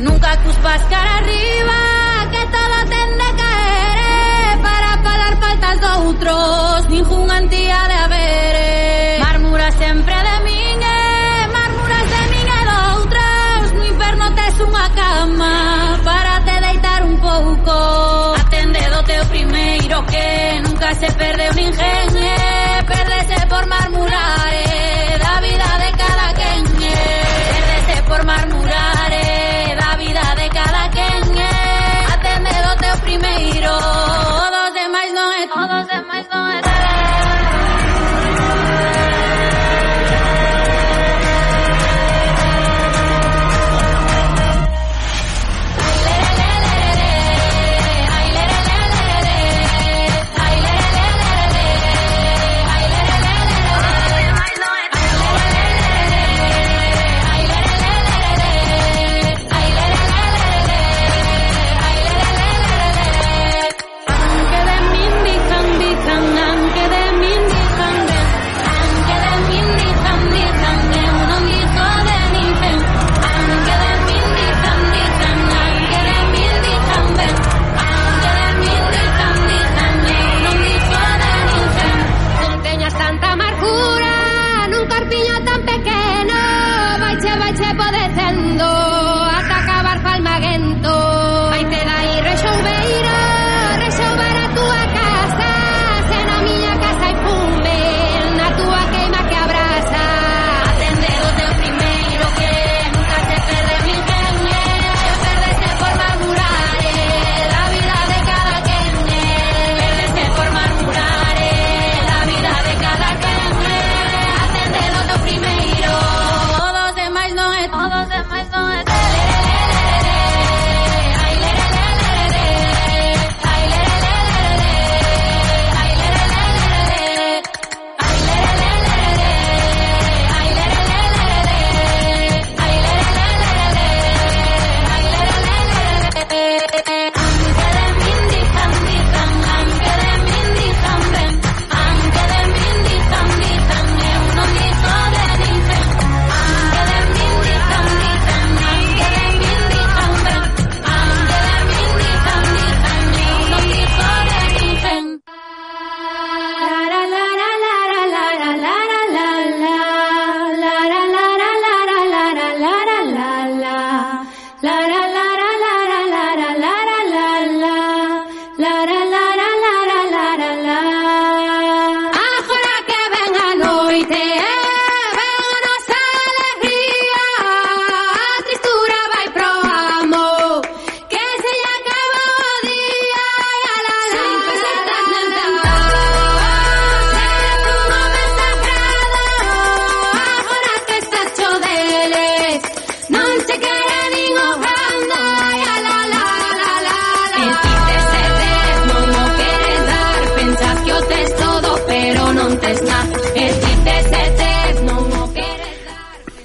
Nunca cuspas cara arriba, que todo ten de caer eh, para pagar faltas doutros, ningún antía de haber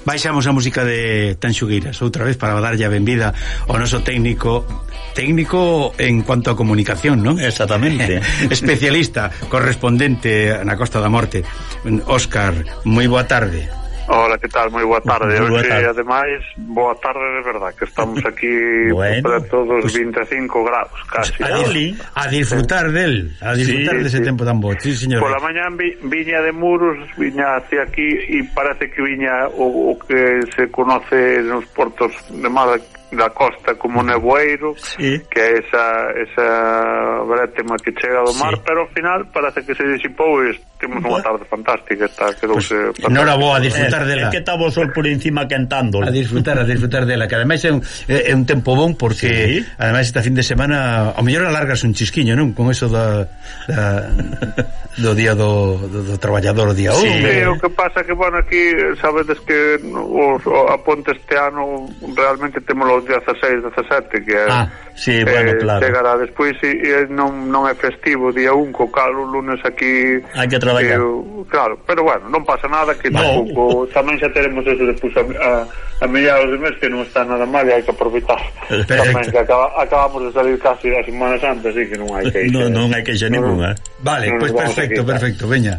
Baixamos a música de Tanxugueiras outra vez para darlle a benvida ao noso técnico técnico en cuanto a comunicación, non? Exactamente. Especialista, correspondente na Costa da Morte, Óscar, moi boa tarde. Hola, que tal? Moi boa tarde. Moi boa tarde. Hoxe, ademais, boa tarde de verdad, que estamos aquí bueno, para todos pues, 25 graus, casi. A, dili, a disfrutar del, a disfrutar sí, dese de sí. tempo tan bo. Sí, señor. Pola mañán vi, viña de muros, viña hacia aquí e parece que viña o, o que se conoce nos portos de Málaga da costa como nevoeiro sí. que é esa, esa brétema que chega do mar sí. pero ao final parece que se disipou e temos unha tarde fantástica está, quedouse pues, enhora boa a disfrutar é, dela é que estaba o sol por encima cantando a disfrutar, a disfrutar dela que ademais é un, é un tempo bon porque sí. ademais esta fin de semana ao mellor alargas un chisquiño non con eso da, da do día do, do, do traballador día 1 sí. sí, o que pasa que bueno aquí sabedes que os, a ponte este ano realmente temos o 16, 17 que é, ah, sí, eh, bueno, eh, claro. chegará despois e, e non, non é festivo día 1 co cal o lunes aquí hai que traballar. eh, claro, pero bueno, non pasa nada que no. tampouco, tamén xa teremos eso despois a, a, a mediados de mes que non está nada mal e hai que aproveitar. Perfecto. tamén que acaba, acabamos de salir casi a Semana Santa, así que non hai que non, non hai que xa ninguna. Vale, pois pues perfecto, perfecto, veña.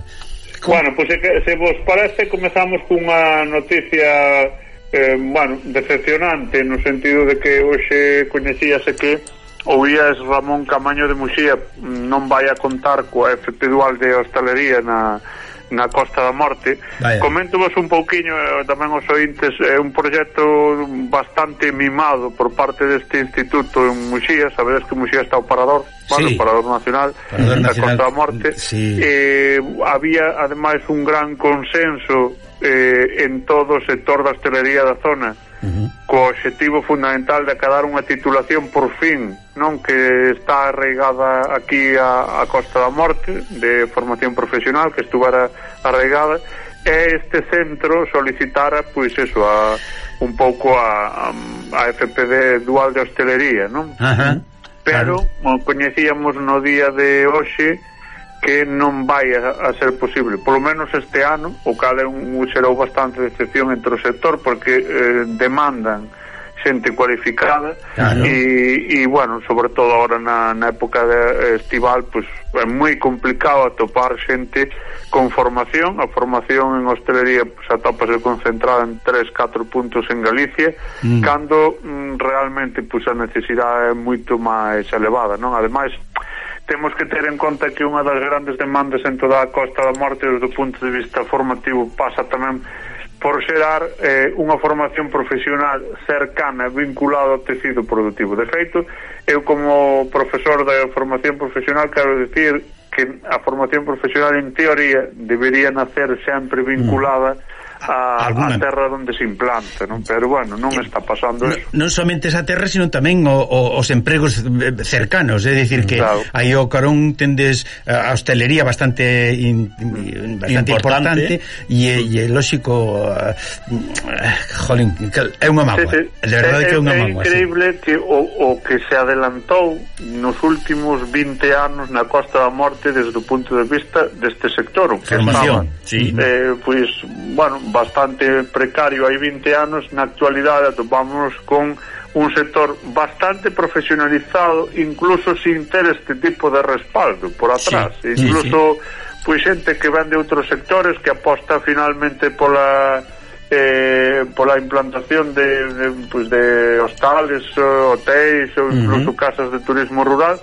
Bueno, pois pues, se, se vos parece comezamos cunha noticia eh, bueno, decepcionante no sentido de que hoxe coñecíase que o Ramón Camaño de Muxía non vai a contar coa FP Dual de Hostalería na, na Costa da Morte Vaya. comento vos un pouquiño eh, tamén os ointes, é un proxecto bastante mimado por parte deste instituto en Muxía sabedes que Muxía está o Parador bueno, sí. Parador Nacional, Parador Nacional da Costa da Morte sí. eh, había ademais un gran consenso eh, en todo o sector da hostelería da zona uh -huh. co objetivo fundamental de acadar unha titulación por fin non que está arraigada aquí a, a Costa da Morte de formación profesional que estuvara arraigada e este centro solicitara pois eso a, un pouco a, a FPD dual de hostelería non? Ajá, pero claro. coñecíamos no día de hoxe que non vai a, a ser posible polo menos este ano o cal é un, xerou bastante decepción entre o sector porque eh, demandan xente cualificada claro. e, e bueno, sobre todo agora na, na época de estival pues, é moi complicado atopar xente con formación a formación en hostelería pues, atópase concentrada en 3, 4 puntos en Galicia mm. cando mm, realmente pues, a necesidade é moito máis elevada non ademais temos que ter en conta que unha das grandes demandas en toda a Costa da Morte desde o punto de vista formativo pasa tamén por xerar eh, unha formación profesional cercana, vinculada ao tecido productivo. De feito, eu como profesor da formación profesional quero dicir que a formación profesional en teoría debería nacer sempre vinculada mm a, Alguna... a terra onde se implanta, non? Pero bueno, non está pasando no, eso. Non somente esa terra, sino tamén o, o, os empregos eh, cercanos, é dicir que claro. aí o Carón tendes eh, a hostelería bastante in, in, mm, bastante importante, importante e, e lógico eh, jolín, é unha mágoa. Sí, sí. De verdade é, que é unha mágoa. É increíble sí. que o, o que se adelantou nos últimos 20 anos na Costa da Morte desde o punto de vista deste sector, que Formación, estaba, sí. eh, pois, bueno, bastante precario hai 20 anos, na actualidade atopámonos con un sector bastante profesionalizado, incluso sin ter este tipo de respaldo por atrás, sí, incluso sí, pois xente que vende outros sectores que aposta finalmente pola eh, pola implantación de, de, pues de hostales, eh, hotéis ou incluso uh -huh. casas de turismo rural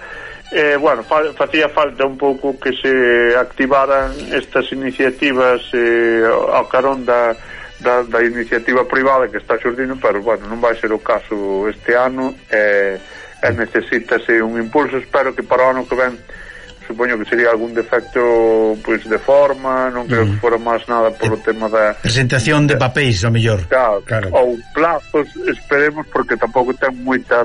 eh, bueno, fa, facía falta un pouco que se activaran estas iniciativas eh, ao carón da, da, da iniciativa privada que está xurdindo, pero bueno, non vai ser o caso este ano eh, e necesítase un impulso, espero que para o ano que ven supoño que sería algún defecto pois pues, de forma, non creo mm. que fora máis nada polo de, eh, tema da presentación de, de papéis, o mellor. Claro, claro. Ou plazos, esperemos porque tampouco ten moita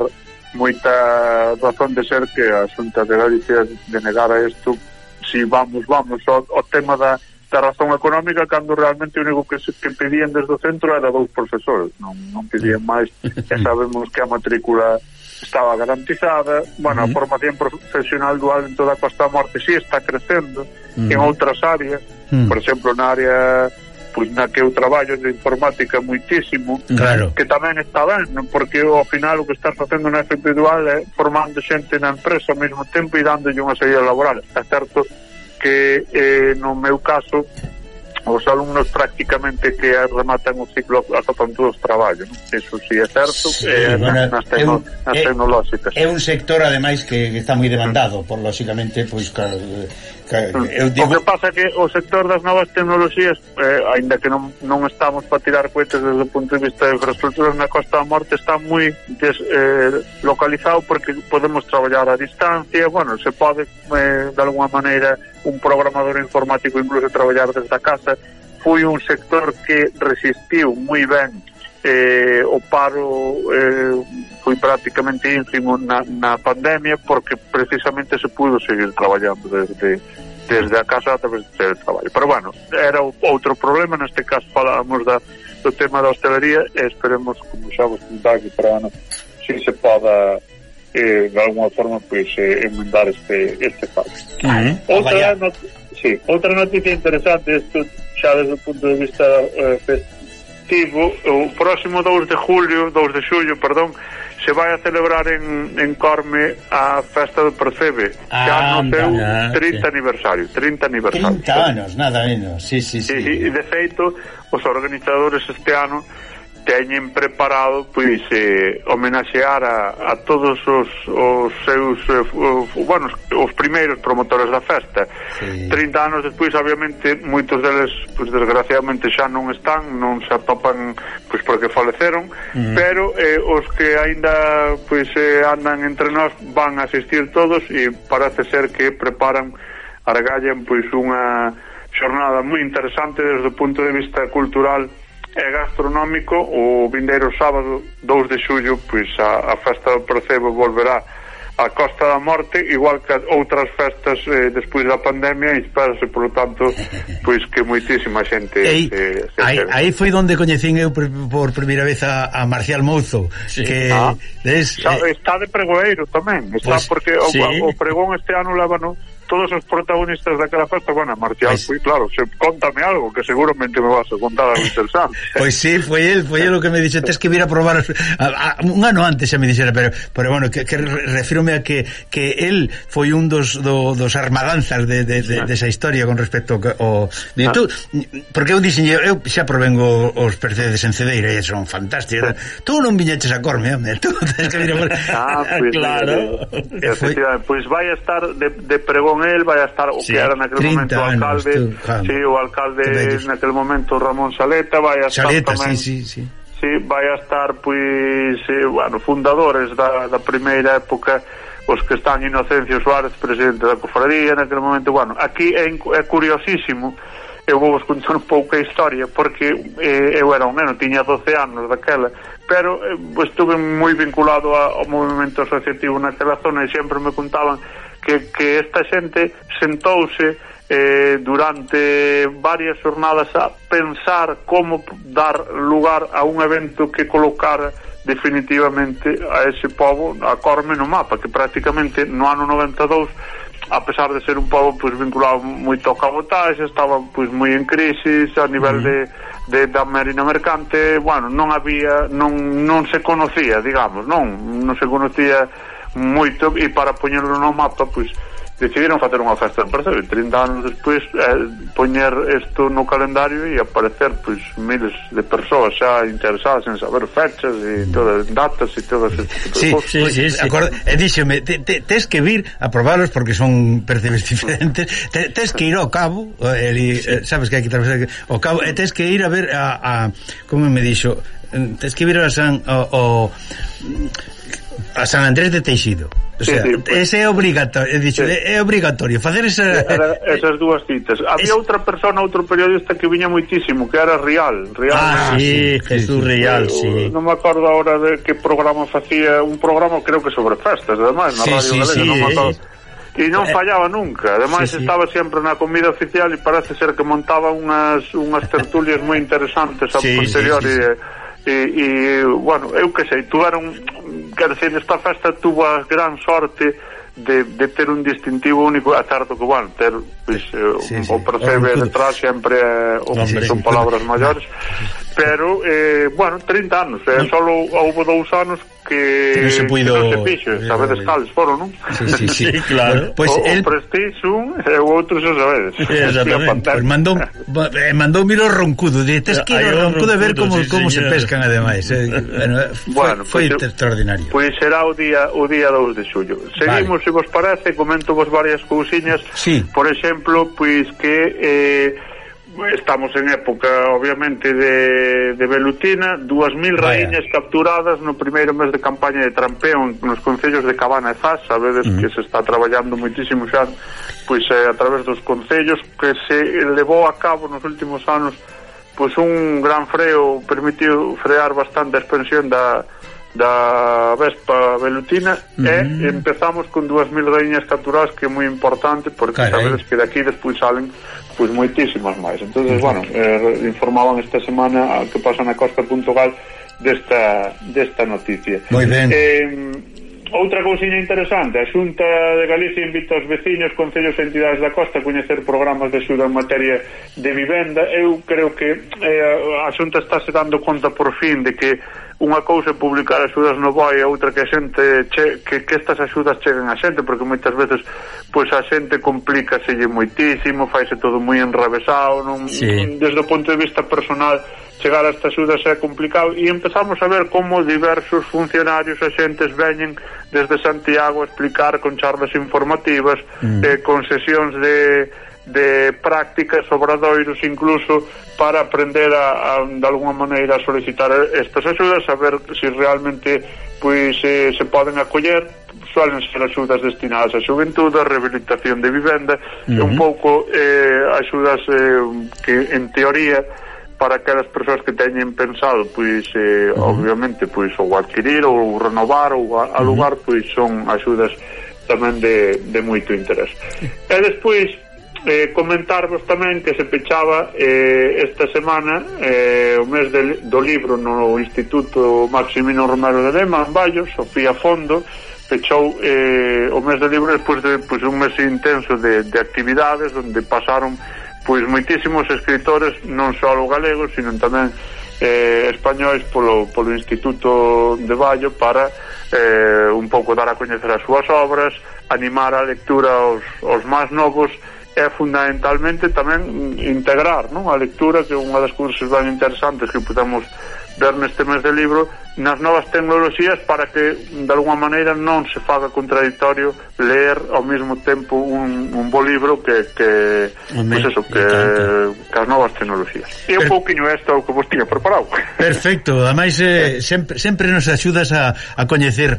moita razón de ser que a Xunta de Galicia denegara isto si vamos, vamos ao, ao tema da, da razón económica cando realmente o único que, se, que pedían desde o centro era dous profesores non, non pedían máis e sabemos que a matrícula estaba garantizada bueno, uh -huh. a formación profesional dual en toda a Costa Morte si sí está crecendo uh -huh. en outras áreas uh -huh. por exemplo na área pois na que eu traballo de informática muitísimo, claro. que tamén está ben, porque ao final o que estás facendo na FP Dual é formando xente na empresa ao mesmo tempo e dándolle unha saída laboral. é certo que eh, no meu caso os alumnos prácticamente que rematan o ciclo acaban todos traballo non? eso si sí é certo sí, eh, bueno, nas, tecno, un, nas é, tecnolóxicas é un sector ademais que, que está moi demandado por lóxicamente pois, pues, Mm. Eu digo... O que pasa é que o sector das novas tecnoloxías, eh, aínda que non, non estamos para tirar cohetes desde o punto de vista de infraestructuras na Costa da Morte, está moi des, eh, localizado porque podemos traballar a distancia, bueno, se pode eh, de alguma maneira un programador informático incluso traballar desde a casa, foi un sector que resistiu moi ben eh, o paro eh, foi prácticamente ínfimo na, na pandemia porque precisamente se pudo seguir traballando desde, desde a casa a través do traballo. pero bueno, era outro problema neste caso falábamos da, do tema da hostelería e esperemos, como xa vos contaba que para ano, si se poda eh, de alguma forma pois, eh, emendar este, este fallo. uh -huh. outra, not sí, outra noticia interesante isto xa desde o punto de vista eh, festivo festivo, o próximo 2 de julio, 2 de xullo, perdón, se vai a celebrar en, en Corme a festa do Percebe, ah, xa no seu 30 aniversario, 30 aniversario. 30 anos, nada menos, sí, sí, sí. E, e de feito, os organizadores este ano teñen preparado pois eh, homenaxear a, a todos os, os seus eh, o, eh, bueno, os primeiros promotores da festa sí. 30 anos despois obviamente moitos deles pois, desgraciadamente xa non están non se atopan pois porque faleceron mm. pero eh, os que aínda pois eh, andan entre nós van a asistir todos e parece ser que preparan argallan pois unha xornada moi interesante desde o punto de vista cultural e gastronómico o vindeiro sábado 2 de xullo pois a, a festa do Procebo volverá a Costa da Morte igual que outras festas eh, despois da pandemia e espérase por tanto pois que moitísima xente Ei, se, se aí, aí foi onde coñecín eu por, por primeira vez a, a Marcial Mouzo sí. que ah, des, xa, eh, está de pregoeiro tamén está pues, porque sí. o, o pregón este ano leva no todos os protagonistas daquela festa, bueno, Marcial pois... foi, claro, se, contame algo, que seguramente me vas a contar a interesante Sanz. Pois sí, foi el, foi el o que me dixo, tes que vir a probar, a, a, un ano antes xa me dixera, pero, pero bueno, que, que refírome a que, que el foi un dos, do, dos armadanzas de, de, de, desa de historia con respecto ao... Ah. Tú, porque eu dixen, eu xa provengo os percedes en Cedeira e son fantásticos, tú non viñeches a Corme, home, tú tes que vir a... ah, pois, claro. Eh, efectivamente, pois vai a estar de, de pregón con el vai a estar o sí, que era naquele momento anos, alcalde, tú, sí, o alcalde naquele momento Ramón Saleta vai a estar Saleta, tamén. Sí, sí, sí. Sí, vai a estar pois, eh, bueno, fundadores da, da primeira época os que están Inocencio Suárez, presidente da cofradía naquele momento, bueno, aquí é, é curiosísimo eu vou vos contar un pouco a historia porque eh, eu era un neno, tiña 12 anos daquela, pero eh, estuve moi vinculado a, ao movimento asociativo naquela zona e sempre me contaban que, que esta xente sentouse eh, durante varias jornadas a pensar como dar lugar a un evento que colocara definitivamente a ese povo a Corme no mapa, que prácticamente no ano 92 a pesar de ser un pobo pois, vinculado moito ao cabotaxe, estaba pois, moi en crisis a nivel de, de, da marina mercante, bueno, non había, non, non se conocía, digamos, non, non se conocía moito e para poñerlo no mapa pois decidiron facer unha festa percebe 30 anos despois eh, poñer isto no calendario e aparecer pois miles de persoas xa interesadas en saber fechas e todas datas e todas este tipo sí, de sí, sí, sí. Acorda, e díxeme te, te, tes que vir a probalos porque son percebes diferentes te, tes que ir ao cabo eh, el, sí. Eh, sabes que hai que atravesar o cabo e tes que ir a ver a, a como me dixo tens que vir a San o, o a San Andrés de Teixido. O sea, sí, sí, pues, ese é obligatorio, dixo, sí. é obligatorio facer esa... Era, esas dúas citas. Había es... outra persona, outro periodista que viña moitísimo, que era Rial, Rial. Ah, sí, sí Jesús sí, Rial, sí. Non me acordo agora de que programa facía, un programa creo que sobre festas, además, na sí, Radio sí, Galega, sí, non me acordo. Eh. E non eh, fallaba nunca, ademais sí, sí. estaba sempre na comida oficial e parece ser que montaba unhas, unhas tertulias moi interesantes a sí, posteriori sí, sí, sí e, e bueno, eu que sei, tuveron, quer dizer, esta festa tuvo a gran sorte de, de ter un distintivo único a tardo que, bueno, ter pois, eh, pues, eh, sí, sí, o percebe detrás sempre eh, son palabras maiores pero eh, bueno, 30 anos, eh, só houve dous anos que, que non se puido que non se fixo, sabedes cales foron, non? Sí, sí, sí. sí claro. Pues o, el... o Prestige un e o outro xa sabedes. Exactamente. Pues mandou eh, mandou miro roncudo, dices que o roncudo ver como sí, como señor. se pescan ademais. Eh, bueno, eh, bueno, foi, foi pues, extraordinario. Pois pues será o día o día 2 de xullo. Seguimos, vale. se vos parece, comento vos varias cousiñas. Sí. Por exemplo, pois pues, que eh Estamos en época, obviamente, de, de velutina. 2.000 raíñas capturadas no primeiro mes de campaña de trampeo nos concellos de Cabana e Zas. Sabedes que se está traballando muitísimo xa pois eh, a través dos concellos que se levou a cabo nos últimos anos pois un gran freo permitiu frear bastante a expansión da, da Vespa Velutina mm. e empezamos con 2.000 raíñas capturadas que é moi importante porque Carai. sabedes que de aquí despois salen Pois moitísimas máis. Entonces, bueno, eh, informaban esta semana a que pasa na costa.gal desta, desta noticia. Moi ben. Eh, outra cousiña interesante, a Xunta de Galicia invita os veciños, concellos e entidades da costa a coñecer programas de axuda en materia de vivenda. Eu creo que eh, a Xunta está se dando conta por fin de que unha cousa é publicar axudas no BOE e outra que a xente che, que, que estas axudas cheguen a xente porque moitas veces pois a xente complícaselle moitísimo faise todo moi enrevesado, non, sí. desde o punto de vista personal chegar a estas axudas é complicado e empezamos a ver como diversos funcionarios xentes veñen desde Santiago a explicar con charlas informativas mm. eh, con sesións de de prácticas, obradoiros incluso para aprender a, a de alguna maneira a solicitar estas axudas, a ver se si realmente pois eh, se poden acoller suelen ser axudas destinadas á xuventude, a rehabilitación de vivenda uh -huh. un pouco eh, axudas eh, que en teoría para aquelas persoas que teñen pensado pois eh, uh -huh. obviamente pois ou adquirir ou renovar ou alugar uh -huh. pois son axudas tamén de, de moito interés. E despois eh, comentarvos tamén que se pechaba eh, esta semana eh, o mes de, do libro no Instituto Maximino Romero de Lema en Vallos, Sofía Fondo pechou eh, o mes de libro despois de pois, un mes intenso de, de actividades onde pasaron pois moitísimos escritores non só galegos, sino tamén eh, españois polo, polo Instituto de Vallo para eh, un pouco dar a coñecer as súas obras, animar a lectura aos, aos máis novos é fundamentalmente tamén integrar non? a lectura que é unha das cousas ben interesantes que podemos ver neste mes de libro nas novas tecnoloxías para que de alguma maneira non se faga contradictorio ler ao mesmo tempo un, un bo libro que que, pues eso, que, que as novas tecnoloxías. E un pouquinho isto o que vos tiña preparado. Perfecto, ademais eh, sempre, sempre nos axudas a, a coñecer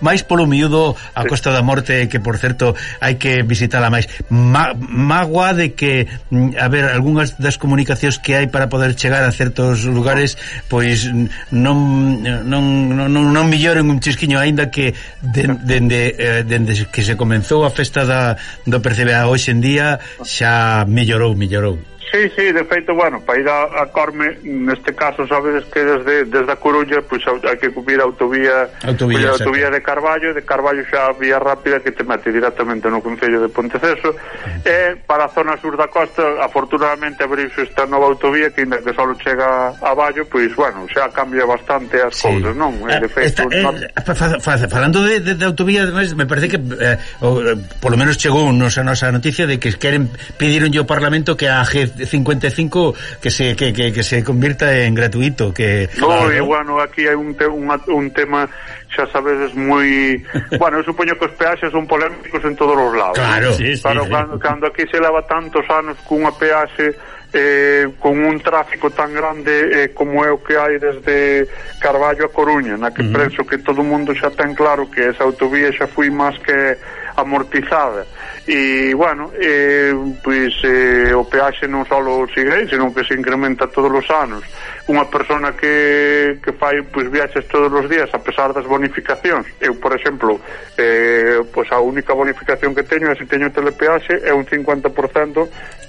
máis polo miúdo a sí. Costa da Morte que por certo hai que visitala máis. Ma, mágoa de que a ver, algunhas das comunicacións que hai para poder chegar a certos lugares pois non non, non, non, non milloren un chisquiño aínda que dende dende eh, dende que se comenzou a festa da do Percebea hoxe en día xa mellorou, mellorou. Sí, sí, de feito, bueno, para ir a, a Corme, neste caso, sabedes que desde, desde a Coruña, pois pues, hai que cubrir a autovía, autovía, pois, a autovía de Carballo, de Carballo xa a vía rápida que te mete directamente no Concello de Ponteceso, e para a zona sur da costa, afortunadamente, abrirse esta nova autovía que, ainda que só chega a Ballo, pois, pues, bueno, xa cambia bastante as sí. cousas, non? Eh, de feito, esta. Eh, fa, fa, falando de, de, de autovía, además, me parece que, eh, o, eh, polo menos chegou nos a nosa noticia de que queren pedir ao Parlamento que a 55 que se que, que, que se convirta en gratuito que no, claro. e bueno, aquí hai un, te, un, un tema xa sabedes moi bueno, eu supoño que os peaxes son polémicos en todos os lados claro, sí, claro sí, cando, sí. cando aquí se leva tantos anos cunha peaxe eh, con un tráfico tan grande eh, como é o que hai desde Carballo a Coruña, na que uh -huh. penso que todo mundo xa ten claro que esa autovía xa foi máis que amortizada e bueno, eh, pois eh, o peaxe non só sigue senón que se incrementa todos os anos. Unha persona que, que fai pois, viaxes todos os días a pesar das bonificacións. Eu, por exemplo, eh, pois a única bonificación que teño é se teño telepeaxe é un 50%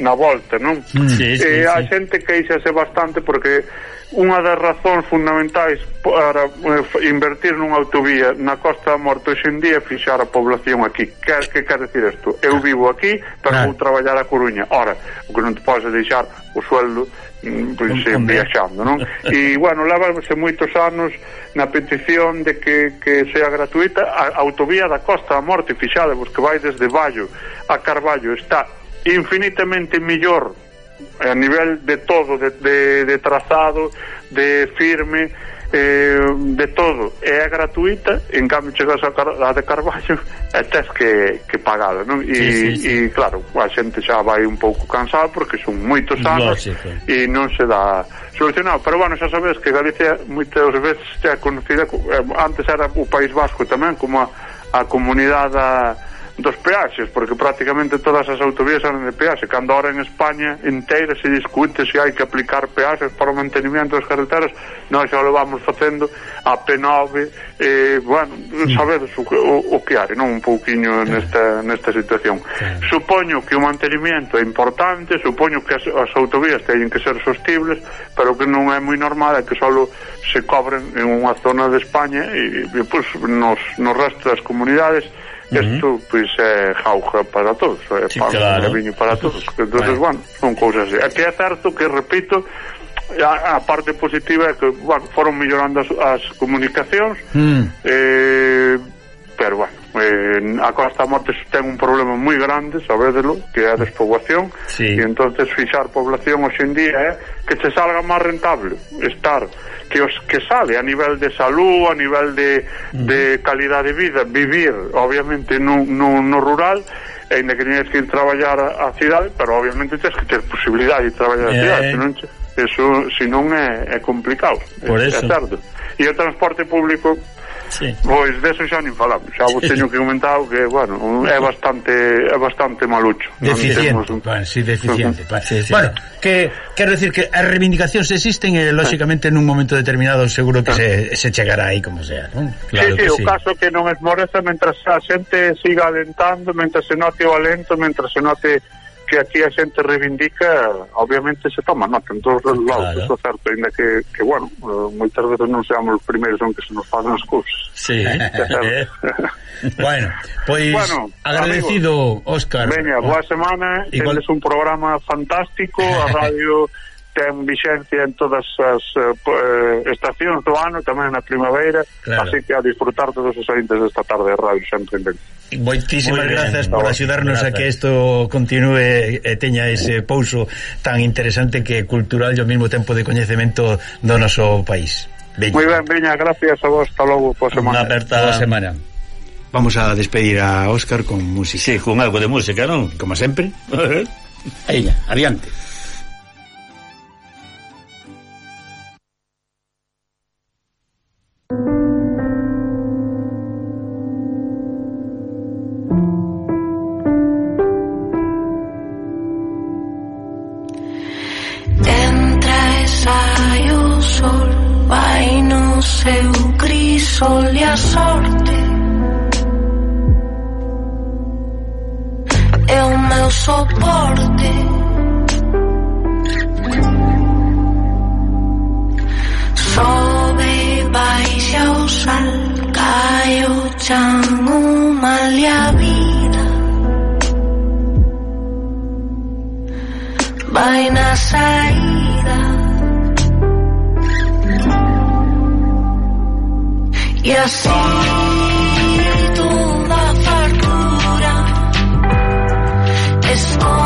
na volta, non? Mm. Sí, sí, eh, sí. A xente queixase bastante porque unha das razóns fundamentais para eh, invertir nunha autovía na Costa da Morte hoxe en día fixar a población aquí. Que, que quer decir isto? eu vivo aquí pero ah. vou traballar a Coruña ora, o que non te podes deixar o sueldo pois, eh, viaxando non? e bueno, levanse moitos anos na petición de que, que sea gratuita a, autovía da Costa da Morte fixadevos que vai desde Vallo a Carballo está infinitamente mellor eh, a nivel de todo de, de, de trazado de firme eh, de todo é gratuita en cambio chegas a, car a de Carballo e tes que, que pagala non? E, sí, sí, sí. e claro, a xente xa vai un pouco cansada porque son moitos anos e non se dá solucionado pero bueno, xa sabes que Galicia moitas veces xa conocida eh, antes era o País Vasco tamén como a, a comunidade a, dos peaxes, porque prácticamente todas as autovías eran de peaxe, cando ahora en España inteira se discute se hai que aplicar peaxes para o mantenimiento das carreteras, nós xa lo vamos facendo a P9, eh, bueno, sabedes o, o, o que hai, non? Un pouquiño nesta, nesta situación. Supoño que o mantenimiento é importante, supoño que as, as autovías teñen que ser sostibles, pero que non é moi normal é que só se cobren en unha zona de España e, e pois, nos, nos resto das comunidades Isto, pois, é jauja para todos, é sí, pan, claro. viño para todos. entonces bueno, son cousas así. Aquí é certo que, repito, a, a parte positiva é que bueno, foron mellorando as, as comunicacións, mm. eh, pero, bueno, eh, a Costa Morte ten un problema moi grande, sabédelo, que é a despoboación, sí. e entonces fixar población hoxe en día é que se salga máis rentable estar que os que sale a nivel de salud, a nivel de, de calidad de vida, vivir obviamente no, no, no rural e ainda que tenes que ir traballar a, a cidade, pero obviamente tens que ter posibilidade de traballar eh... a cidade, senón, eso, senón é, é complicado, Por é, eso. é certo. E o transporte público sí. Pois deso xa nin falamos. Xa vos teño que comentado que, bueno, é bastante é bastante malucho. Deficiente, un... temos... pan, sí, deficiente. Pan. Sí, sí. Bueno, que quero decir que as reivindicacións existen e lógicamente nun momento determinado seguro que se, se chegará aí como sea, non? Claro sí, que sí, sí. o caso que non esmorece mentras a xente siga alentando, mentras se note o alento, mentras se note que aquí a xente reivindica obviamente se toma nota en todos os lados claro. iso certo, ainda que, que bueno eh, moitas veces non seamos os primeiros onde se nos fazen as cousas sí. eh. bueno, pois pues, bueno, agradecido amigos, Óscar Veña, boa semana, Igual... tendes un programa fantástico a radio ten vixencia en todas as eh, eh estacións do ano, tamén na primavera, claro. así que a disfrutar todos os ointes desta tarde de Radio Sempre en Moitísimas grazas por axudarnos a que isto continúe e teña ese pouso tan interesante que cultural e ao mesmo tempo de coñecemento do noso país. Veña. Moi ben, veña, gracias a vos, hasta logo, por semana. Unha apertada semana. Vamos a despedir a Óscar con música. Sí, con algo de música, non? Como sempre. Veña, adiante. vaina saída. Y así toda factura es como